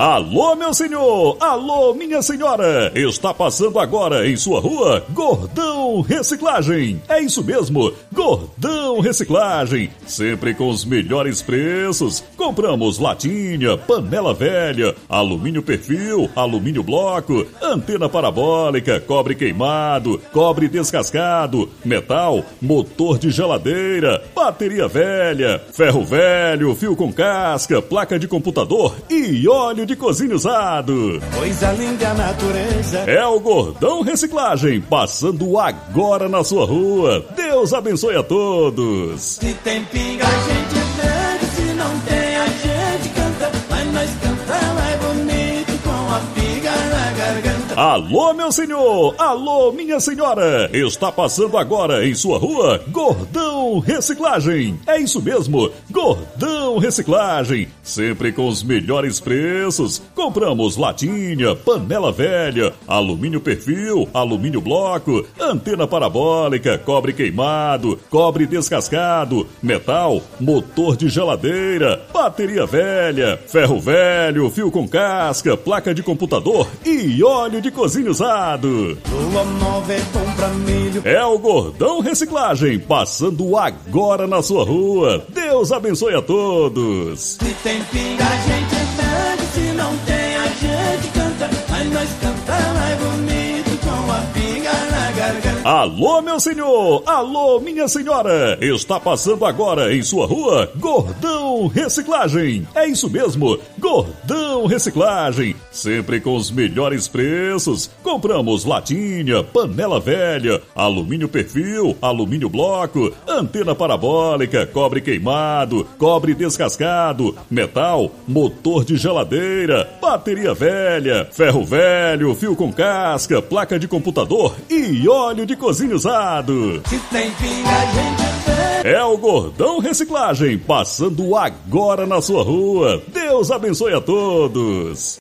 Alô, meu senhor! Alô, minha senhora! Está passando agora em sua rua Gordão Reciclagem. É isso mesmo, Gordão Reciclagem. Sempre com os melhores preços. Compramos latinha, panela velha, alumínio perfil, alumínio bloco, antena parabólica, cobre queimado, cobre descascado, metal, motor de geladeira, bateria velha, ferro velho, fio com casca, placa de computador e óleo de cozinha usado. Coisa linda a natureza. É o Gordão Reciclagem, passando agora na sua rua. Deus abençoe a todos. Se tem pinga, a gente Alô, meu senhor! Alô, minha senhora! Está passando agora em sua rua Gordão Reciclagem. É isso mesmo, Gordão Reciclagem. Sempre com os melhores preços. Compramos latinha, panela velha, alumínio perfil, alumínio bloco, antena parabólica, cobre queimado, cobre descascado, metal, motor de geladeira, bateria velha, ferro velho, fio com casca, placa de computador e óleo de cozinha usado. É. É o Gordão Reciclagem, passando agora na sua rua. Deus abençoe a todos. Se tem pinga, a gente bebe. Se não tem, Alô, meu senhor! Alô, minha senhora! Está passando agora em sua rua Gordão Reciclagem. É isso mesmo, Gordão Reciclagem. Sempre com os melhores preços. Compramos latinha, panela velha, alumínio perfil, alumínio bloco, antena parabólica, cobre queimado, cobre descascado, metal, motor de geladeira, bateria velha, ferro velho, fio com casca, placa de computador e óleo de cozinha usado. Se tem pinga, a gente. É o Gordão Reciclagem, passando agora na sua rua. Deus abençoe a todos.